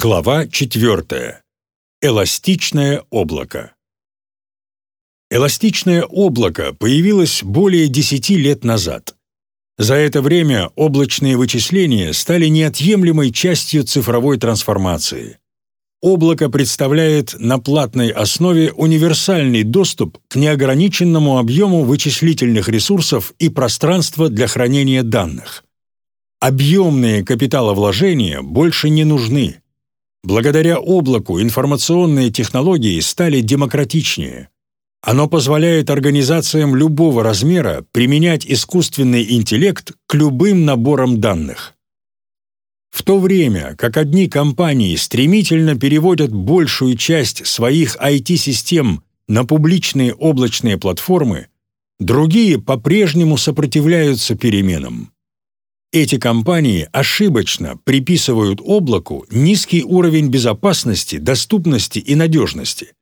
Глава 4. Эластичное облако. Эластичное облако появилось более 10 лет назад. За это время облачные вычисления стали неотъемлемой частью цифровой трансформации. Облако представляет на платной основе универсальный доступ к неограниченному объему вычислительных ресурсов и пространства для хранения данных. Объемные капиталовложения больше не нужны. Благодаря облаку информационные технологии стали демократичнее. Оно позволяет организациям любого размера применять искусственный интеллект к любым наборам данных. В то время, как одни компании стремительно переводят большую часть своих IT-систем на публичные облачные платформы, другие по-прежнему сопротивляются переменам. Эти компании ошибочно приписывают облаку низкий уровень безопасности, доступности и надежности.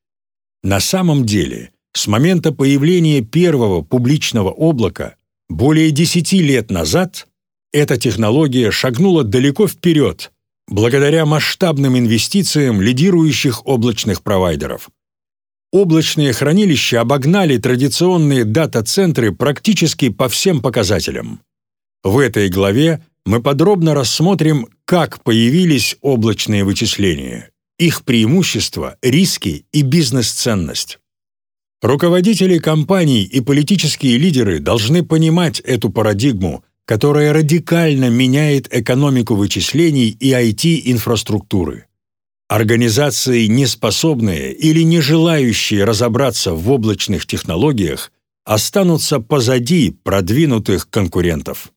На самом деле, с момента появления первого публичного облака более 10 лет назад эта технология шагнула далеко вперед благодаря масштабным инвестициям лидирующих облачных провайдеров. Облачные хранилища обогнали традиционные дата-центры практически по всем показателям. В этой главе мы подробно рассмотрим, как появились облачные вычисления, их преимущества, риски и бизнес-ценность. Руководители компаний и политические лидеры должны понимать эту парадигму, которая радикально меняет экономику вычислений и IT-инфраструктуры. Организации, неспособные или не желающие разобраться в облачных технологиях, останутся позади продвинутых конкурентов.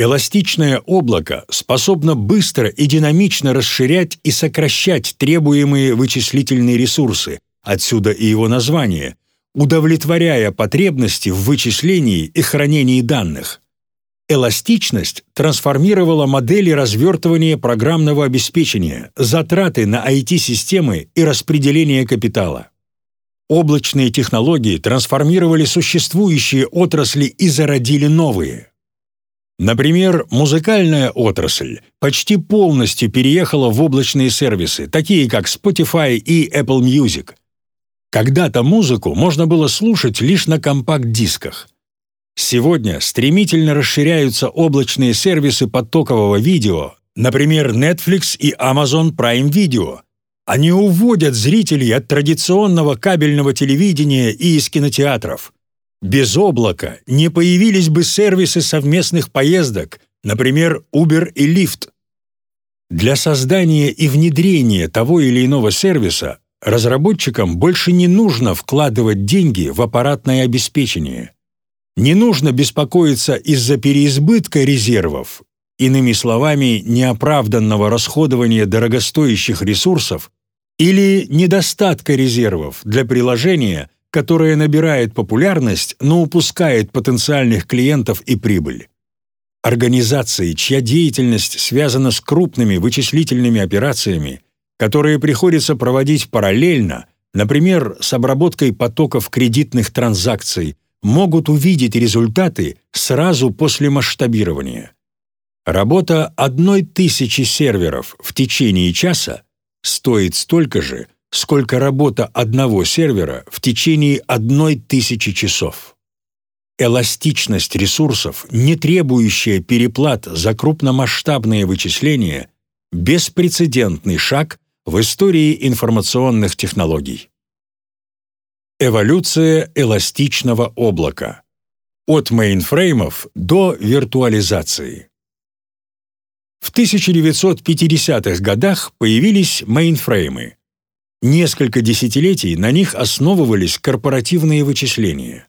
Эластичное облако способно быстро и динамично расширять и сокращать требуемые вычислительные ресурсы, отсюда и его название, удовлетворяя потребности в вычислении и хранении данных. Эластичность трансформировала модели развертывания программного обеспечения, затраты на IT-системы и распределение капитала. Облачные технологии трансформировали существующие отрасли и зародили новые. Например, музыкальная отрасль почти полностью переехала в облачные сервисы, такие как Spotify и Apple Music. Когда-то музыку можно было слушать лишь на компакт-дисках. Сегодня стремительно расширяются облачные сервисы потокового видео, например, Netflix и Amazon Prime Video. Они уводят зрителей от традиционного кабельного телевидения и из кинотеатров – без облака не появились бы сервисы совместных поездок, например, Uber и Lyft. Для создания и внедрения того или иного сервиса разработчикам больше не нужно вкладывать деньги в аппаратное обеспечение. Не нужно беспокоиться из-за переизбытка резервов, иными словами, неоправданного расходования дорогостоящих ресурсов или недостатка резервов для приложения – которая набирает популярность, но упускает потенциальных клиентов и прибыль. Организации, чья деятельность связана с крупными вычислительными операциями, которые приходится проводить параллельно, например, с обработкой потоков кредитных транзакций, могут увидеть результаты сразу после масштабирования. Работа одной тысячи серверов в течение часа стоит столько же, сколько работа одного сервера в течение одной тысячи часов. Эластичность ресурсов, не требующая переплат за крупномасштабные вычисления, беспрецедентный шаг в истории информационных технологий. Эволюция эластичного облака. От мейнфреймов до виртуализации. В 1950-х годах появились мейнфреймы, Несколько десятилетий на них основывались корпоративные вычисления.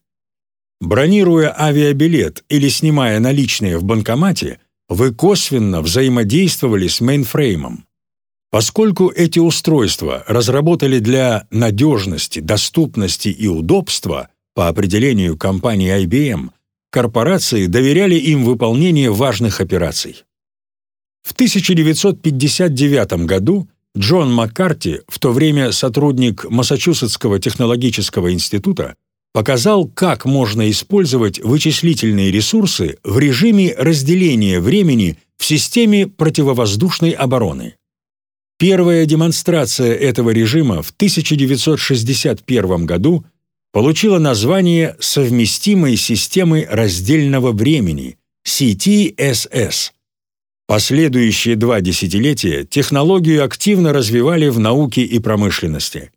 Бронируя авиабилет или снимая наличные в банкомате, вы косвенно взаимодействовали с мейнфреймом. Поскольку эти устройства разработали для надежности, доступности и удобства по определению компании IBM, корпорации доверяли им выполнение важных операций. В 1959 году Джон Маккарти, в то время сотрудник Массачусетского технологического института, показал, как можно использовать вычислительные ресурсы в режиме разделения времени в системе противовоздушной обороны. Первая демонстрация этого режима в 1961 году получила название совместимой системы раздельного времени CTSS. Последующие два десятилетия технологию активно развивали в науке и промышленности.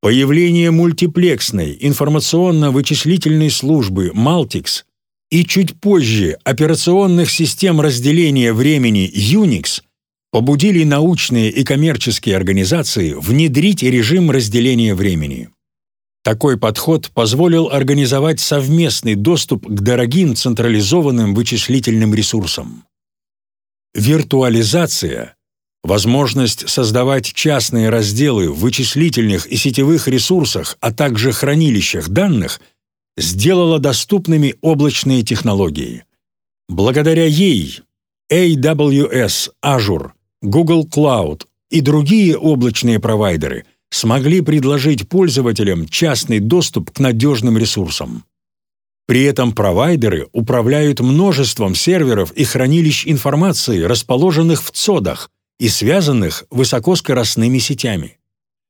Появление мультиплексной информационно-вычислительной службы Maltix и чуть позже операционных систем разделения времени Unix побудили научные и коммерческие организации внедрить режим разделения времени. Такой подход позволил организовать совместный доступ к дорогим централизованным вычислительным ресурсам. Виртуализация – возможность создавать частные разделы в вычислительных и сетевых ресурсах, а также хранилищах данных, сделала доступными облачные технологии. Благодаря ей AWS, Azure, Google Cloud и другие облачные провайдеры – смогли предложить пользователям частный доступ к надежным ресурсам. При этом провайдеры управляют множеством серверов и хранилищ информации, расположенных в ЦОДах и связанных высокоскоростными сетями.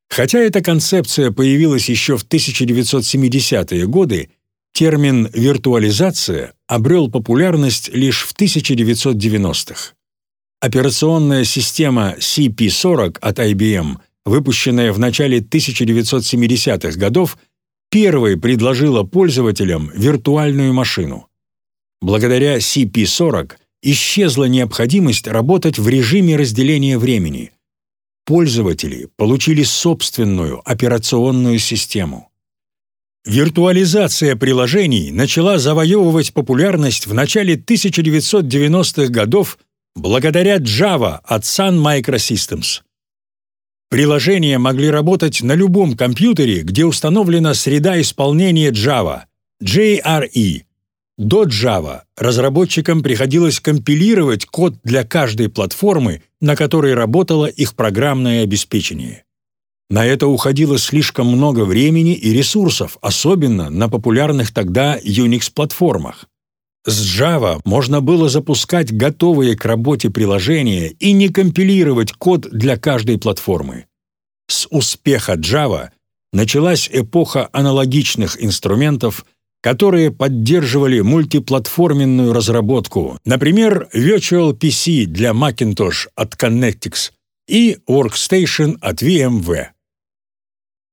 Хотя эта концепция появилась еще в 1970-е годы, термин «виртуализация» обрел популярность лишь в 1990-х. Операционная система CP40 от IBM – выпущенная в начале 1970-х годов, первой предложила пользователям виртуальную машину. Благодаря CP40 исчезла необходимость работать в режиме разделения времени. Пользователи получили собственную операционную систему. Виртуализация приложений начала завоевывать популярность в начале 1990-х годов благодаря Java от Sun Microsystems. Приложения могли работать на любом компьютере, где установлена среда исполнения Java, JRE. До Java разработчикам приходилось компилировать код для каждой платформы, на которой работало их программное обеспечение. На это уходило слишком много времени и ресурсов, особенно на популярных тогда Unix-платформах. С Java можно было запускать готовые к работе приложения и не компилировать код для каждой платформы. С успеха Java началась эпоха аналогичных инструментов, которые поддерживали мультиплатформенную разработку, например, Virtual PC для Macintosh от Connectix и Workstation от VMware.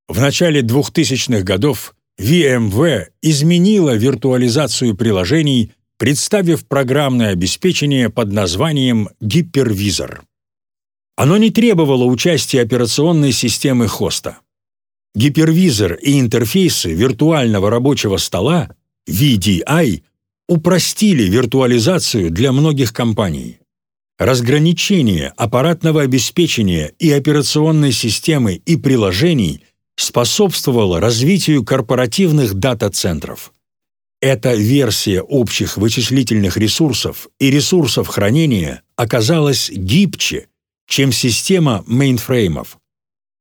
В начале 2000-х годов VMware изменила виртуализацию приложений представив программное обеспечение под названием Гипервизор. Оно не требовало участия операционной системы хоста. Гипервизор и интерфейсы виртуального рабочего стола VDI упростили виртуализацию для многих компаний. Разграничение аппаратного обеспечения и операционной системы и приложений способствовало развитию корпоративных дата-центров. Эта версия общих вычислительных ресурсов и ресурсов хранения оказалась гибче, чем система мейнфреймов.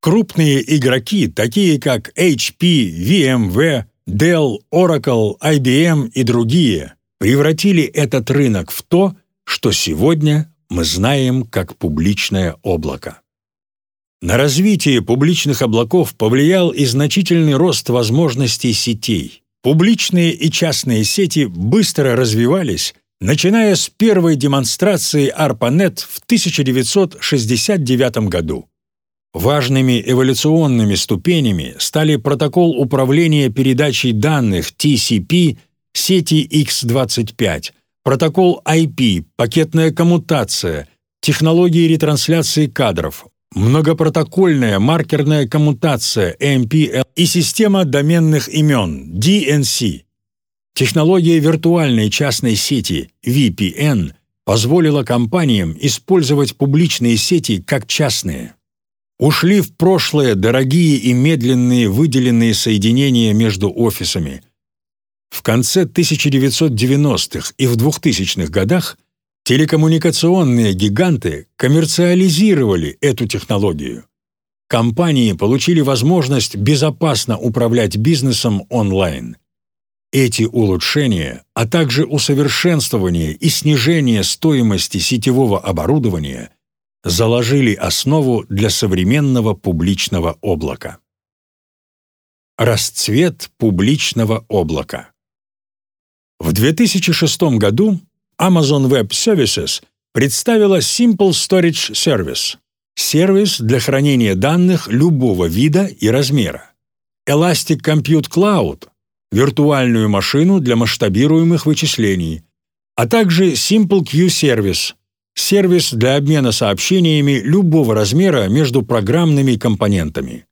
Крупные игроки, такие как HP, VMware, Dell, Oracle, IBM и другие, превратили этот рынок в то, что сегодня мы знаем как публичное облако. На развитие публичных облаков повлиял и значительный рост возможностей сетей. Публичные и частные сети быстро развивались, начиная с первой демонстрации ARPANET в 1969 году. Важными эволюционными ступенями стали протокол управления передачей данных TCP сети X25, протокол IP, пакетная коммутация, технологии ретрансляции кадров, многопротокольная маркерная коммутация MPL и система доменных имен DNC. Технология виртуальной частной сети VPN позволила компаниям использовать публичные сети как частные. Ушли в прошлое дорогие и медленные выделенные соединения между офисами. В конце 1990-х и в 2000-х годах Телекоммуникационные гиганты коммерциализировали эту технологию. Компании получили возможность безопасно управлять бизнесом онлайн. Эти улучшения, а также усовершенствование и снижение стоимости сетевого оборудования заложили основу для современного публичного облака. Расцвет публичного облака В 2006 году Amazon Web Services представила Simple Storage Service – сервис для хранения данных любого вида и размера. Elastic Compute Cloud – виртуальную машину для масштабируемых вычислений, а также Simple Queue Service – сервис для обмена сообщениями любого размера между программными компонентами.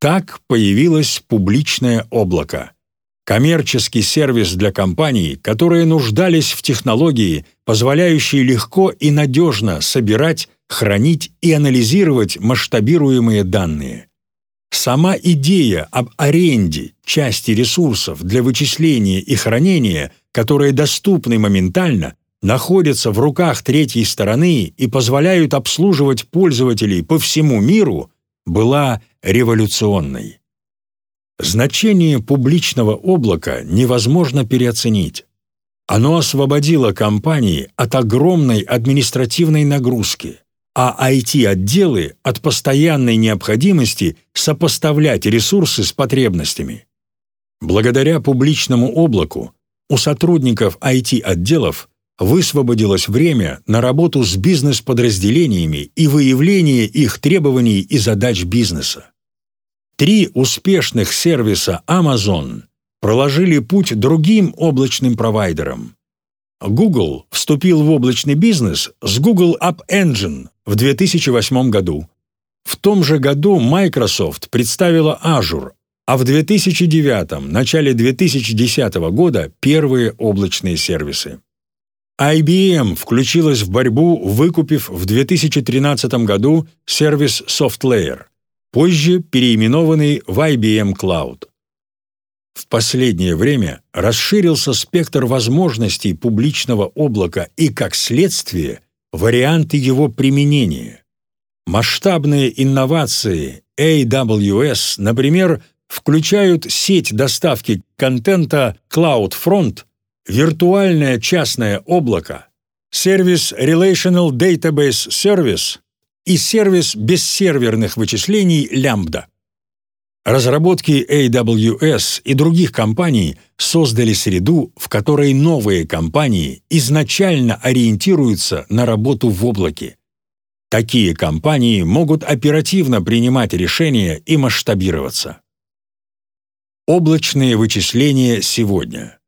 Так появилось публичное облако – коммерческий сервис для компаний, которые нуждались в технологии, позволяющей легко и надежно собирать, хранить и анализировать масштабируемые данные. Сама идея об аренде части ресурсов для вычисления и хранения, которые доступны моментально, находятся в руках третьей стороны и позволяют обслуживать пользователей по всему миру, была революционной. Значение публичного облака невозможно переоценить. Оно освободило компании от огромной административной нагрузки, а IT-отделы от постоянной необходимости сопоставлять ресурсы с потребностями. Благодаря публичному облаку у сотрудников IT-отделов высвободилось время на работу с бизнес-подразделениями и выявление их требований и задач бизнеса. Три успешных сервиса Amazon проложили путь другим облачным провайдерам. Google вступил в облачный бизнес с Google App Engine в 2008 году. В том же году Microsoft представила Azure, а в 2009 начале 2010 года первые облачные сервисы. IBM включилась в борьбу, выкупив в 2013 году сервис SoftLayer, позже переименованный в IBM Cloud. В последнее время расширился спектр возможностей публичного облака и, как следствие, варианты его применения. Масштабные инновации AWS, например, включают сеть доставки контента CloudFront, виртуальное частное облако, сервис Relational Database Service и сервис бессерверных вычислений Lambda. Разработки AWS и других компаний создали среду, в которой новые компании изначально ориентируются на работу в облаке. Такие компании могут оперативно принимать решения и масштабироваться. Облачные вычисления сегодня.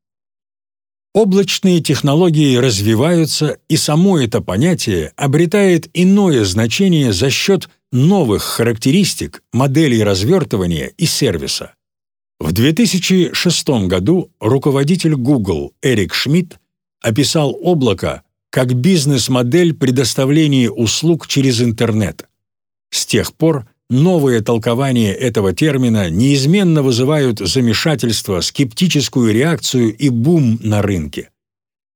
Облачные технологии развиваются, и само это понятие обретает иное значение за счет новых характеристик моделей развертывания и сервиса. В 2006 году руководитель Google Эрик Шмидт описал облако как бизнес-модель предоставления услуг через интернет. С тех пор новые толкования этого термина неизменно вызывают замешательство, скептическую реакцию и бум на рынке.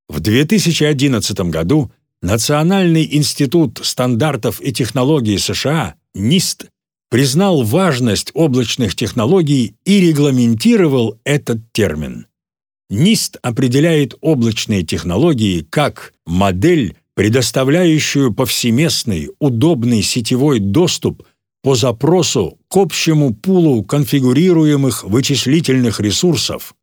В 2011 году Национальный институт стандартов и технологий США, НИСТ, признал важность облачных технологий и регламентировал этот термин. НИСТ определяет облачные технологии как модель, предоставляющую повсеместный, удобный сетевой доступ по запросу к общему пулу конфигурируемых вычислительных ресурсов,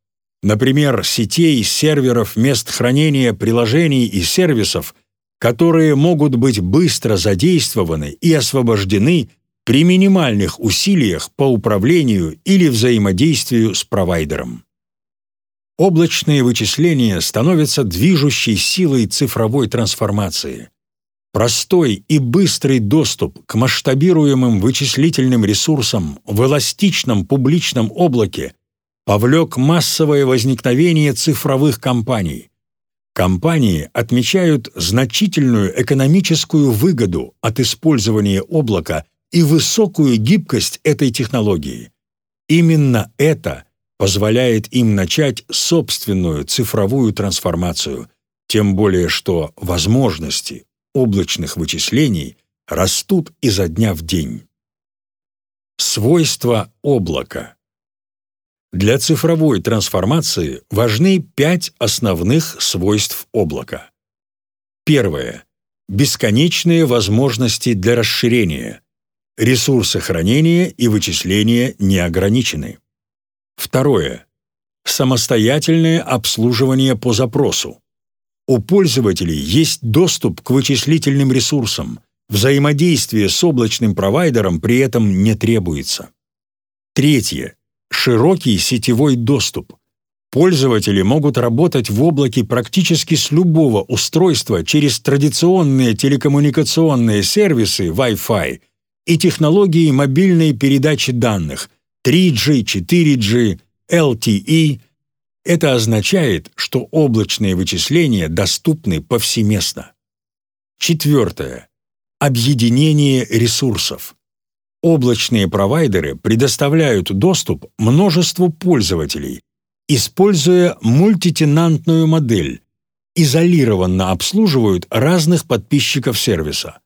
например, сетей, серверов, мест хранения приложений и сервисов, которые могут быть быстро задействованы и освобождены при минимальных усилиях по управлению или взаимодействию с провайдером. Облачные вычисления становятся движущей силой цифровой трансформации – Простой и быстрый доступ к масштабируемым вычислительным ресурсам в эластичном публичном облаке повлек массовое возникновение цифровых компаний. Компании отмечают значительную экономическую выгоду от использования облака и высокую гибкость этой технологии. Именно это позволяет им начать собственную цифровую трансформацию, тем более что возможности облачных вычислений растут изо дня в день. Свойства облака. Для цифровой трансформации важны пять основных свойств облака. Первое. бесконечные возможности для расширения. Ресурсы хранения и вычисления не ограничены. Второе. Самостоятельное обслуживание по запросу. У пользователей есть доступ к вычислительным ресурсам. Взаимодействие с облачным провайдером при этом не требуется. Третье. Широкий сетевой доступ. Пользователи могут работать в облаке практически с любого устройства через традиционные телекоммуникационные сервисы Wi-Fi и технологии мобильной передачи данных 3G, 4G, LTE. Это означает, что облачные вычисления доступны повсеместно. Четвертое. Объединение ресурсов. Облачные провайдеры предоставляют доступ множеству пользователей, используя мультитенантную модель, изолированно обслуживают разных подписчиков сервиса.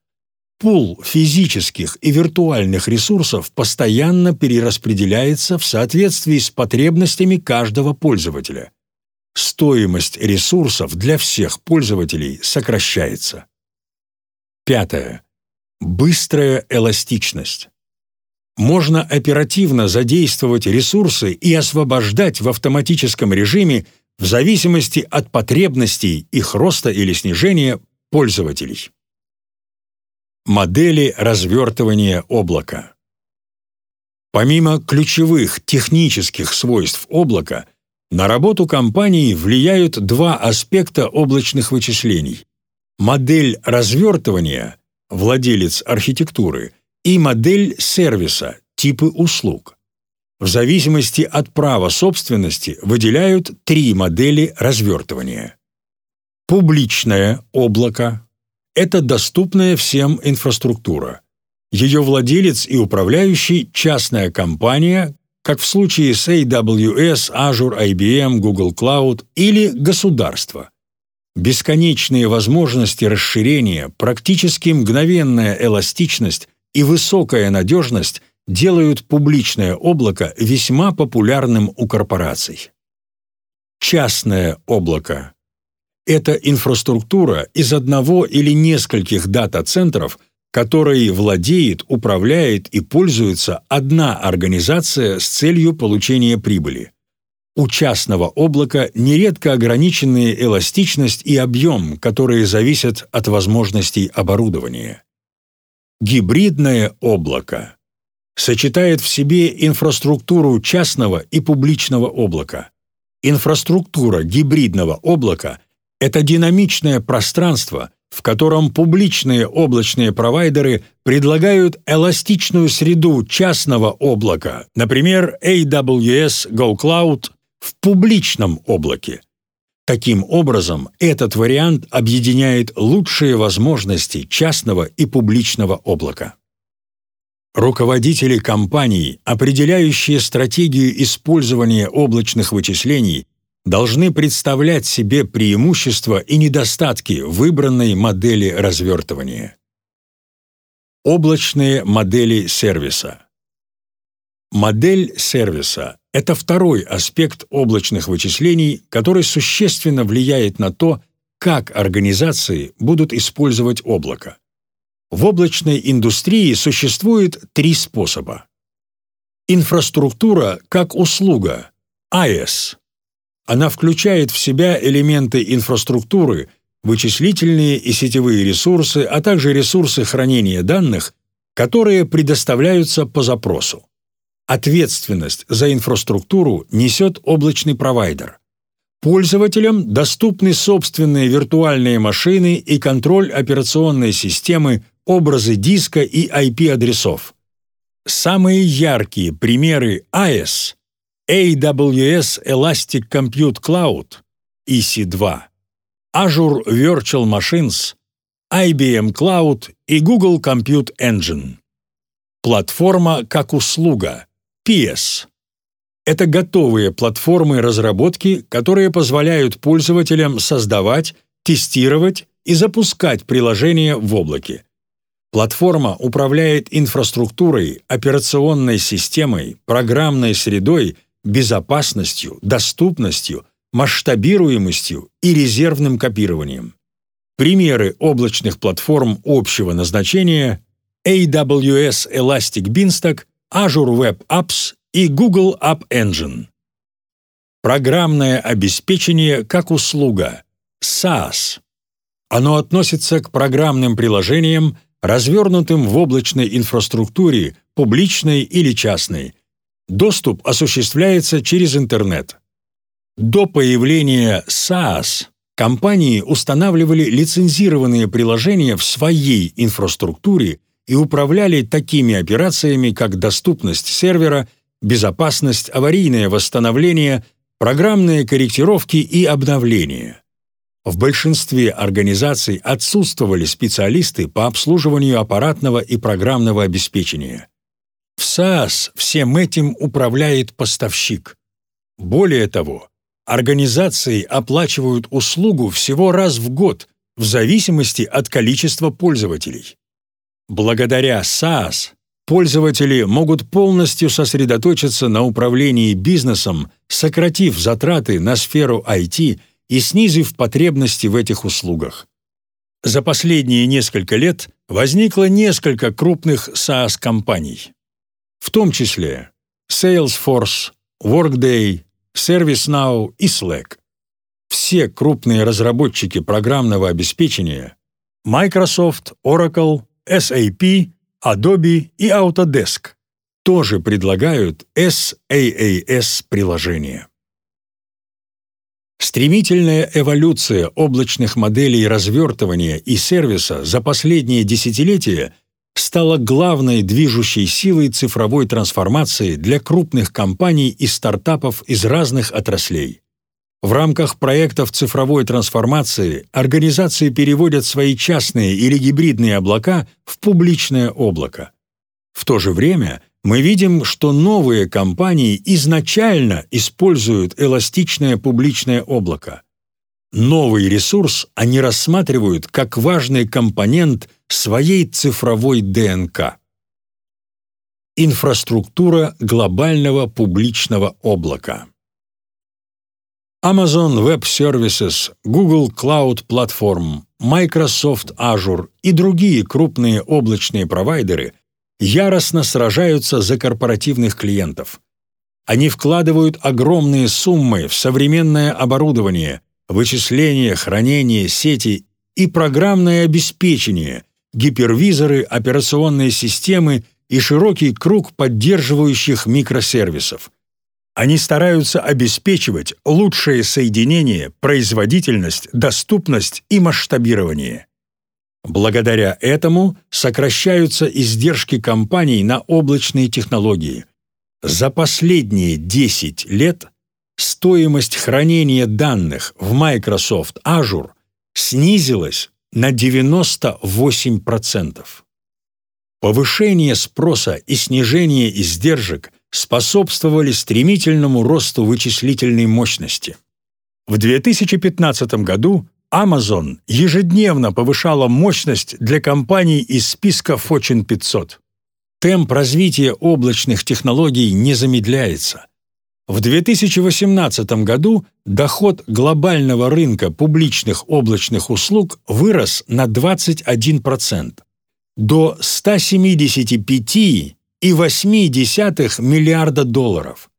Пул физических и виртуальных ресурсов постоянно перераспределяется в соответствии с потребностями каждого пользователя. Стоимость ресурсов для всех пользователей сокращается. Пятое. Быстрая эластичность можно оперативно задействовать ресурсы и освобождать в автоматическом режиме в зависимости от потребностей их роста или снижения пользователей. Модели развертывания облака Помимо ключевых технических свойств облака, на работу компании влияют два аспекта облачных вычислений. Модель развертывания, владелец архитектуры – и модель сервиса, типы услуг. В зависимости от права собственности выделяют три модели развертывания. Публичное облако – это доступная всем инфраструктура. Ее владелец и управляющий – частная компания, как в случае с AWS, Azure, IBM, Google Cloud или государство. Бесконечные возможности расширения, практически мгновенная эластичность и высокая надежность делают публичное облако весьма популярным у корпораций. Частное облако – это инфраструктура из одного или нескольких дата-центров, которой владеет, управляет и пользуется одна организация с целью получения прибыли. У частного облака нередко ограниченные эластичность и объем, которые зависят от возможностей оборудования. Гибридное облако сочетает в себе инфраструктуру частного и публичного облака. Инфраструктура гибридного облака – это динамичное пространство, в котором публичные облачные провайдеры предлагают эластичную среду частного облака, например, AWS GoCloud в публичном облаке – Таким образом, этот вариант объединяет лучшие возможности частного и публичного облака. Руководители компаний, определяющие стратегию использования облачных вычислений, должны представлять себе преимущества и недостатки выбранной модели развертывания. Облачные модели сервиса Модель сервиса – это второй аспект облачных вычислений, который существенно влияет на то, как организации будут использовать облако. В облачной индустрии существует три способа. Инфраструктура как услуга – AES. Она включает в себя элементы инфраструктуры, вычислительные и сетевые ресурсы, а также ресурсы хранения данных, которые предоставляются по запросу. Ответственность за инфраструктуру несет облачный провайдер. Пользователям доступны собственные виртуальные машины и контроль операционной системы, образы диска и IP-адресов. Самые яркие примеры AES – AWS Elastic Compute Cloud, EC2, Azure Virtual Machines, IBM Cloud и Google Compute Engine. Платформа как услуга – PS. Это готовые платформы разработки, которые позволяют пользователям создавать, тестировать и запускать приложения в облаке. Платформа управляет инфраструктурой, операционной системой, программной средой, безопасностью, доступностью, масштабируемостью и резервным копированием. примеры облачных платформ общего назначения AWS Elastic Beanstalk, Azure Web Apps и Google App Engine. Программное обеспечение как услуга SaaS. Оно относится к программным приложениям, развернутым в облачной инфраструктуре, публичной или частной. Доступ осуществляется через интернет. До появления SaaS компании устанавливали лицензированные приложения в своей инфраструктуре и управляли такими операциями, как доступность сервера, безопасность, аварийное восстановление, программные корректировки и обновления. В большинстве организаций отсутствовали специалисты по обслуживанию аппаратного и программного обеспечения. SaaS всем этим управляет поставщик. Более того, организации оплачивают услугу всего раз в год в зависимости от количества пользователей. Благодаря SaaS пользователи могут полностью сосредоточиться на управлении бизнесом, сократив затраты на сферу IT и снизив потребности в этих услугах. За последние несколько лет возникло несколько крупных SaaS-компаний, в том числе Salesforce, Workday, ServiceNow и Slack. Все крупные разработчики программного обеспечения Microsoft, Oracle, SAP Adobe и Autodesk тоже предлагают SaaS-приложения. Стремительная эволюция облачных моделей развертывания и сервиса за последние десятилетия стала главной движущей силой цифровой трансформации для крупных компаний и стартапов из разных отраслей. В рамках проектов цифровой трансформации организации переводят свои частные или гибридные облака в публичное облако. В то же время мы видим, что новые компании изначально используют эластичное публичное облако. Новый ресурс они рассматривают как важный компонент своей цифровой ДНК. Инфраструктура глобального публичного облака. Amazon Web Services, Google Cloud Platform, Microsoft Azure и другие крупные облачные провайдеры яростно сражаются за корпоративных клиентов. Они вкладывают огромные суммы в современное оборудование, вычисление, хранение, сети и программное обеспечение, гипервизоры, операционные системы и широкий круг поддерживающих микросервисов – они стараются обеспечивать лучшее соединение, производительность, доступность и масштабирование. Благодаря этому сокращаются издержки компаний на облачные технологии. За последние 10 лет стоимость хранения данных в Microsoft Azure снизилась на 98%. Повышение спроса и снижение издержек способствовали стремительному росту вычислительной мощности. В 2015 году Amazon ежедневно повышала мощность для компаний из списка Fortune 500. Темп развития облачных технологий не замедляется. В 2018 году доход глобального рынка публичных облачных услуг вырос на 21% до 175 2,8 миллиарда долларов.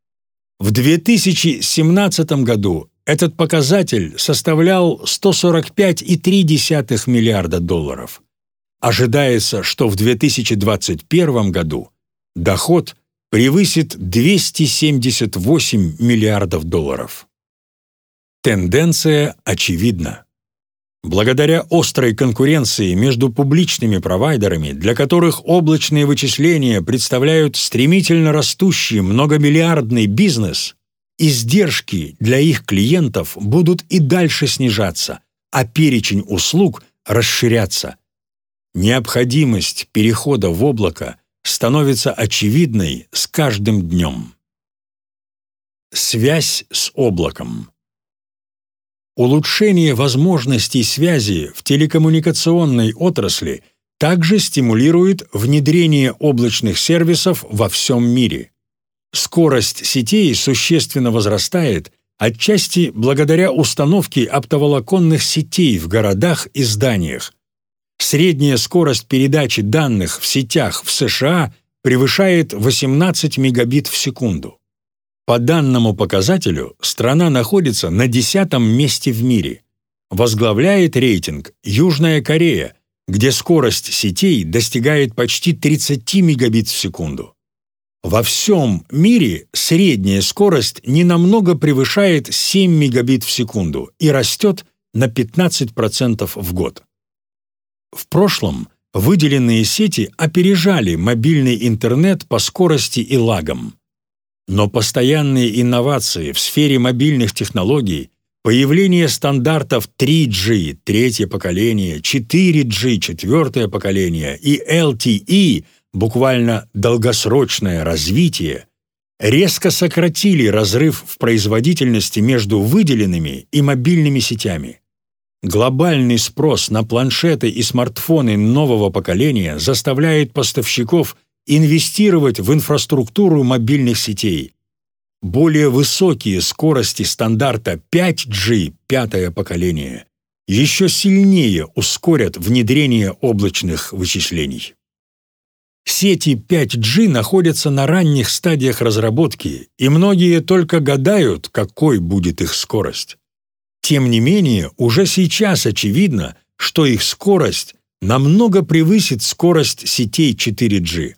В 2017 году этот показатель составлял 145,3 миллиарда долларов. Ожидается, что в 2021 году доход превысит 278 миллиардов долларов. Тенденция очевидна. Благодаря острой конкуренции между публичными провайдерами, для которых облачные вычисления представляют стремительно растущий многомиллиардный бизнес, издержки для их клиентов будут и дальше снижаться, а перечень услуг расширяться. Необходимость перехода в облако становится очевидной с каждым днем. Связь с облаком Улучшение возможностей связи в телекоммуникационной отрасли также стимулирует внедрение облачных сервисов во всем мире. Скорость сетей существенно возрастает, отчасти благодаря установке оптоволоконных сетей в городах и зданиях. Средняя скорость передачи данных в сетях в США превышает 18 мегабит в секунду. По данному показателю страна находится на десятом месте в мире. Возглавляет рейтинг Южная Корея, где скорость сетей достигает почти 30 мегабит в секунду. Во всем мире средняя скорость ненамного превышает 7 мегабит в секунду и растет на 15% в год. В прошлом выделенные сети опережали мобильный интернет по скорости и лагам. Но постоянные инновации в сфере мобильных технологий, появление стандартов 3G третье поколение, 4G четвертое поколение и LTE буквально долгосрочное развитие резко сократили разрыв в производительности между выделенными и мобильными сетями. Глобальный спрос на планшеты и смартфоны нового поколения заставляет поставщиков инвестировать в инфраструктуру мобильных сетей. Более высокие скорости стандарта 5G пятое поколение еще сильнее ускорят внедрение облачных вычислений. Сети 5G находятся на ранних стадиях разработки, и многие только гадают, какой будет их скорость. Тем не менее, уже сейчас очевидно, что их скорость намного превысит скорость сетей 4G.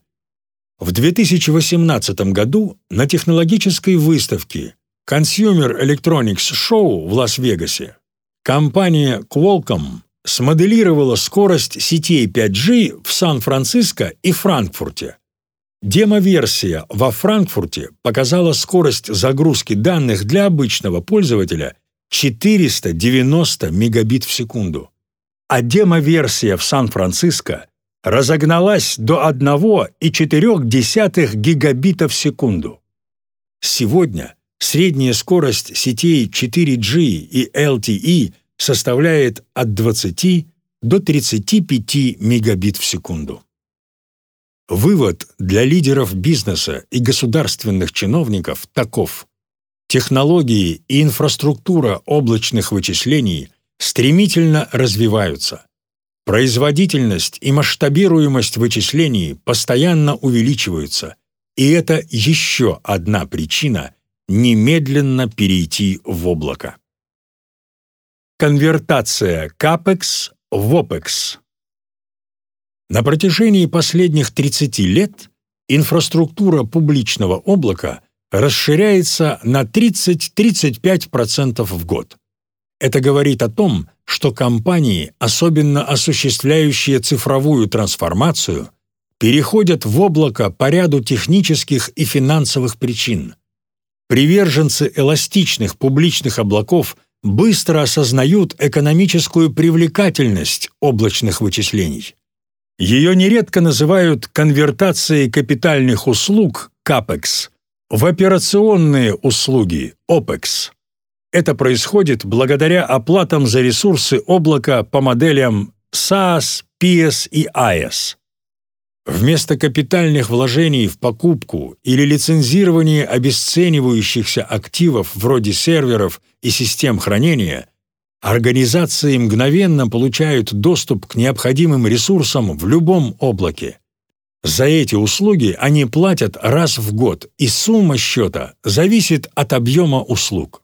В 2018 году на технологической выставке Consumer Electronics Show в Лас-Вегасе компания Qualcomm смоделировала скорость сетей 5G в Сан-Франциско и Франкфурте. Демо-версия во Франкфурте показала скорость загрузки данных для обычного пользователя 490 мегабит в секунду, а демо-версия в Сан-Франциско разогналась до 1,4 гигабита в секунду. Сегодня средняя скорость сетей 4G и LTE составляет от 20 до 35 мегабит в секунду. Вывод для лидеров бизнеса и государственных чиновников таков. Технологии и инфраструктура облачных вычислений стремительно развиваются. Производительность и масштабируемость вычислений постоянно увеличиваются, и это еще одна причина немедленно перейти в облако. Конвертация CAPEX в OPEX. На протяжении последних 30 лет инфраструктура публичного облака расширяется на 30-35% в год. Это говорит о том, что компании, особенно осуществляющие цифровую трансформацию, переходят в облако по ряду технических и финансовых причин. Приверженцы эластичных публичных облаков быстро осознают экономическую привлекательность облачных вычислений. Ее нередко называют конвертацией капитальных услуг CAPEX в операционные услуги OPEX. Это происходит благодаря оплатам за ресурсы облака по моделям SaaS, PS и IaaS. Вместо капитальных вложений в покупку или лицензирование обесценивающихся активов вроде серверов и систем хранения, организации мгновенно получают доступ к необходимым ресурсам в любом облаке. За эти услуги они платят раз в год, и сумма счета зависит от объема услуг.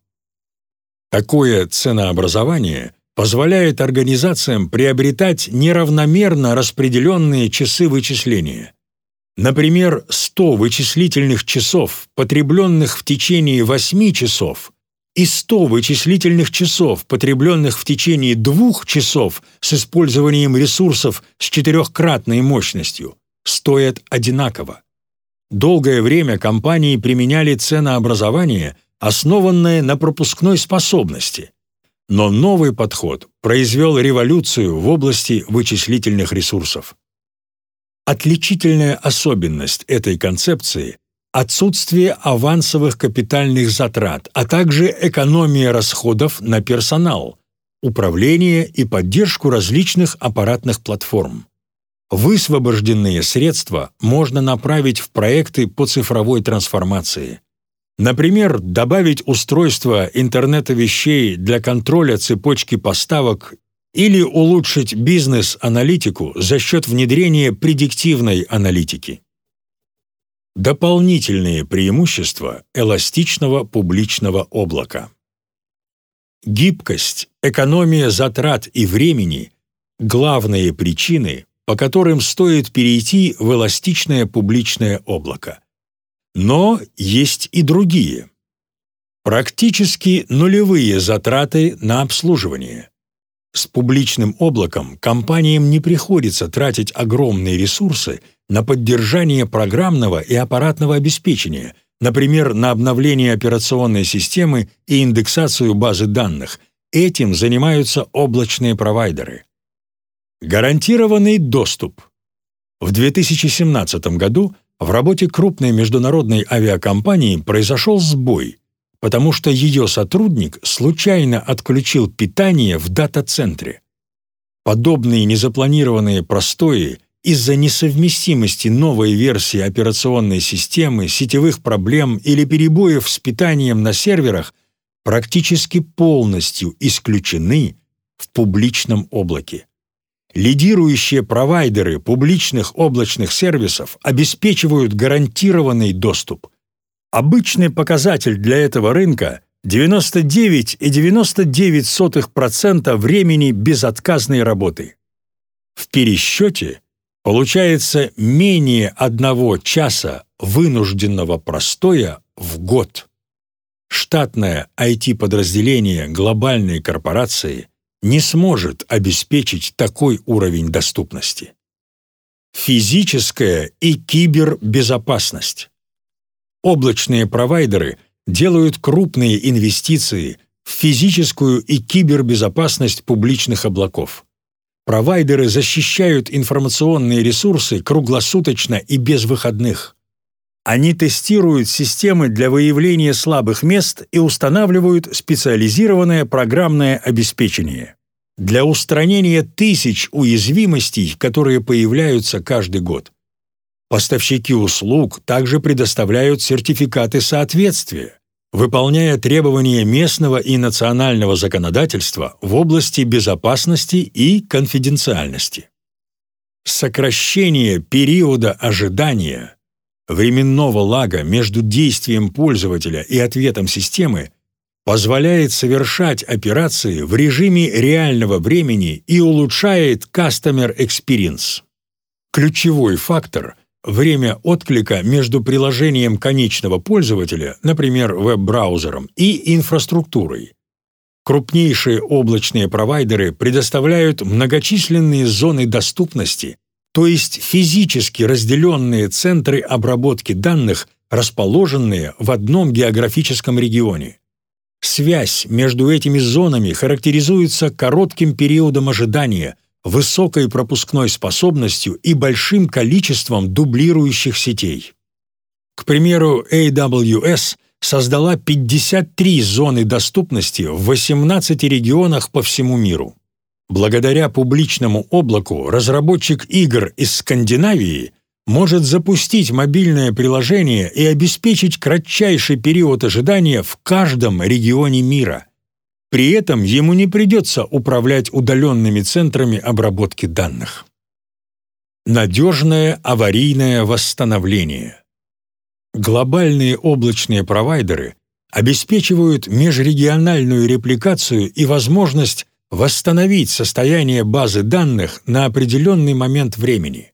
Такое ценообразование позволяет организациям приобретать неравномерно распределенные часы вычисления. Например, 100 вычислительных часов, потребленных в течение 8 часов, и 100 вычислительных часов, потребленных в течение 2 часов с использованием ресурсов с четырехкратной мощностью, стоят одинаково. Долгое время компании применяли ценообразование – основанное на пропускной способности. Но новый подход произвел революцию в области вычислительных ресурсов. Отличительная особенность этой концепции – отсутствие авансовых капитальных затрат, а также экономия расходов на персонал, управление и поддержку различных аппаратных платформ. Высвобожденные средства можно направить в проекты по цифровой трансформации. Например, добавить устройство интернета вещей для контроля цепочки поставок или улучшить бизнес-аналитику за счет внедрения предиктивной аналитики. Дополнительные преимущества эластичного публичного облака. Гибкость, экономия затрат и времени – главные причины, по которым стоит перейти в эластичное публичное облако. Но есть и другие. Практически нулевые затраты на обслуживание. С публичным облаком компаниям не приходится тратить огромные ресурсы на поддержание программного и аппаратного обеспечения, например, на обновление операционной системы и индексацию базы данных. Этим занимаются облачные провайдеры. Гарантированный доступ. В 2017 году в работе крупной международной авиакомпании произошел сбой, потому что ее сотрудник случайно отключил питание в дата-центре. Подобные незапланированные простои из-за несовместимости новой версии операционной системы, сетевых проблем или перебоев с питанием на серверах практически полностью исключены в публичном облаке. Лидирующие провайдеры публичных облачных сервисов обеспечивают гарантированный доступ. Обычный показатель для этого рынка 99,99% времени безотказной работы. В пересчете получается менее одного часа вынужденного простоя в год. Штатное IT-подразделение глобальной корпорации не сможет обеспечить такой уровень доступности. Физическая и кибербезопасность. Облачные провайдеры делают крупные инвестиции в физическую и кибербезопасность публичных облаков. Провайдеры защищают информационные ресурсы круглосуточно и без выходных. Они тестируют системы для выявления слабых мест и устанавливают специализированное программное обеспечение. Для устранения тысяч уязвимостей, которые появляются каждый год. Поставщики услуг также предоставляют сертификаты соответствия, выполняя требования местного и национального законодательства в области безопасности и конфиденциальности. Сокращение периода ожидания – временного лага между действием пользователя и ответом системы позволяет совершать операции в режиме реального времени и улучшает Customer Experience. Ключевой фактор – время отклика между приложением конечного пользователя, например, веб-браузером, и инфраструктурой. Крупнейшие облачные провайдеры предоставляют многочисленные зоны доступности – то есть физически разделенные центры обработки данных, расположенные в одном географическом регионе. Связь между этими зонами характеризуется коротким периодом ожидания, высокой пропускной способностью и большим количеством дублирующих сетей. К примеру, AWS создала 53 зоны доступности в 18 регионах по всему миру. Благодаря публичному облаку разработчик игр из Скандинавии может запустить мобильное приложение и обеспечить кратчайший период ожидания в каждом регионе мира. При этом ему не придется управлять удаленными центрами обработки данных. Надежное аварийное восстановление. Глобальные облачные провайдеры обеспечивают межрегиональную репликацию и возможность восстановить состояние базы данных на определенный момент времени.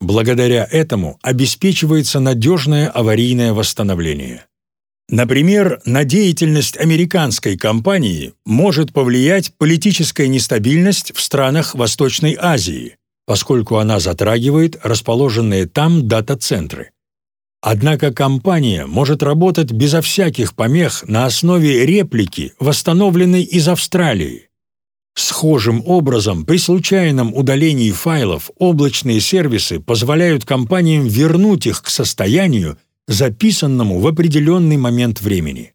Благодаря этому обеспечивается надежное аварийное восстановление. Например, на деятельность американской компании может повлиять политическая нестабильность в странах Восточной Азии, поскольку она затрагивает расположенные там дата-центры. Однако компания может работать безо всяких помех на основе реплики, восстановленной из Австралии, Схожим образом, при случайном удалении файлов облачные сервисы позволяют компаниям вернуть их к состоянию, записанному в определенный момент времени.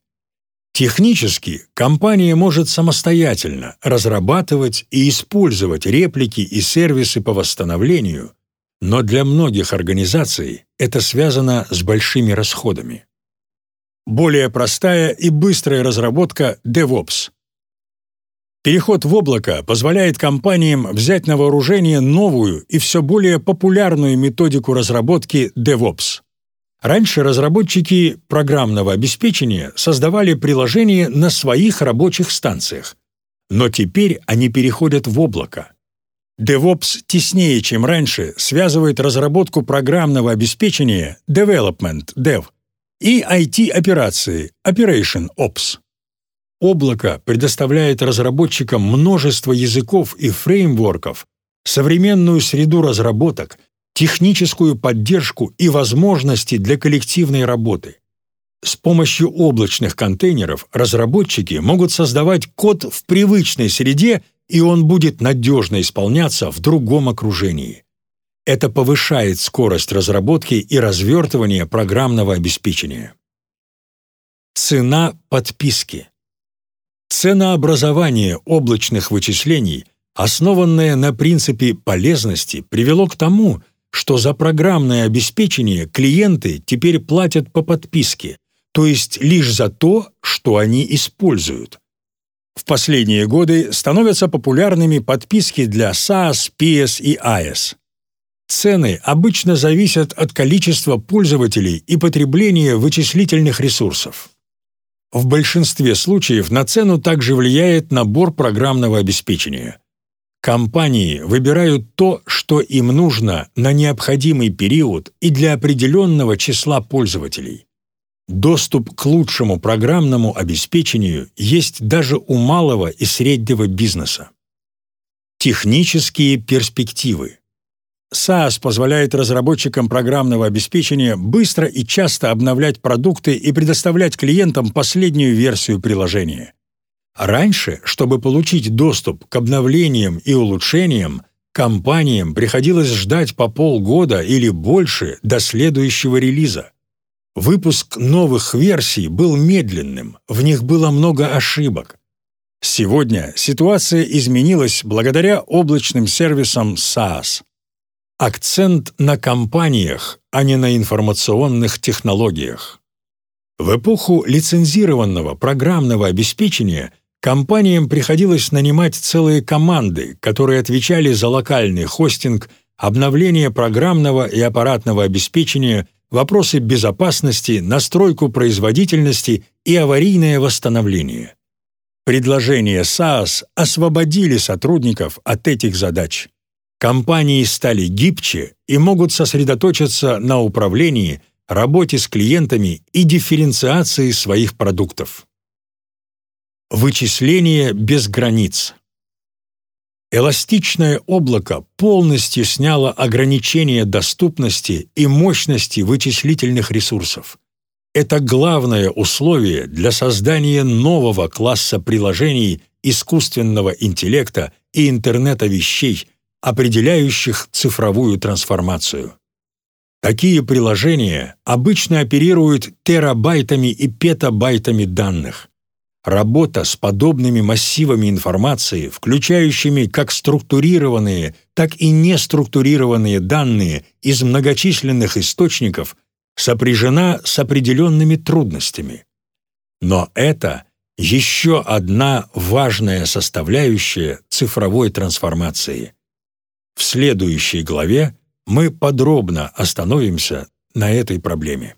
Технически компания может самостоятельно разрабатывать и использовать реплики и сервисы по восстановлению, но для многих организаций это связано с большими расходами. более простая и быстрая разработка DevOps. Переход в облако позволяет компаниям взять на вооружение новую и все более популярную методику разработки DevOps. Раньше разработчики программного обеспечения создавали приложения на своих рабочих станциях, но теперь они переходят в облако. DevOps теснее, чем раньше, связывает разработку программного обеспечения Development Dev и IT-операции Operation Ops. Облако предоставляет разработчикам множество языков и фреймворков, современную среду разработок, техническую поддержку и возможности для коллективной работы. С помощью облачных контейнеров разработчики могут создавать код в привычной среде, и он будет надежно исполняться в другом окружении. Это повышает скорость разработки и развертывания программного обеспечения. Цена подписки. Ценообразование облачных вычислений, основанное на принципе полезности, привело к тому, что за программное обеспечение клиенты теперь платят по подписке, то есть лишь за то, что они используют. В последние годы становятся популярными подписки для SaaS, PS и IaaS. Цены обычно зависят от количества пользователей и потребления вычислительных ресурсов. В большинстве случаев на цену также влияет набор программного обеспечения. Компании выбирают то, что им нужно на необходимый период и для определенного числа пользователей. Доступ к лучшему программному обеспечению есть даже у малого и среднего бизнеса. Технические перспективы. SaaS позволяет разработчикам программного обеспечения быстро и часто обновлять продукты и предоставлять клиентам последнюю версию приложения. Раньше, чтобы получить доступ к обновлениям и улучшениям, компаниям приходилось ждать по полгода или больше до следующего релиза. Выпуск новых версий был медленным, в них было много ошибок. Сегодня ситуация изменилась благодаря облачным сервисам SaaS. Акцент на компаниях, а не на информационных технологиях. В эпоху лицензированного программного обеспечения компаниям приходилось нанимать целые команды, которые отвечали за локальный хостинг, обновление программного и аппаратного обеспечения, вопросы безопасности, настройку производительности и аварийное восстановление. Предложения SaaS освободили сотрудников от этих задач. Компании стали гибче и могут сосредоточиться на управлении, работе с клиентами и дифференциации своих продуктов. Вычисление без границ. Эластичное облако полностью сняло ограничения доступности и мощности вычислительных ресурсов. Это главное условие для создания нового класса приложений искусственного интеллекта и интернета вещей – определяющих цифровую трансформацию. Такие приложения обычно оперируют терабайтами и петабайтами данных. Работа с подобными массивами информации, включающими как структурированные, так и неструктурированные данные из многочисленных источников, сопряжена с определенными трудностями. Но это еще одна важная составляющая цифровой трансформации – в следующей главе мы подробно остановимся на этой проблеме.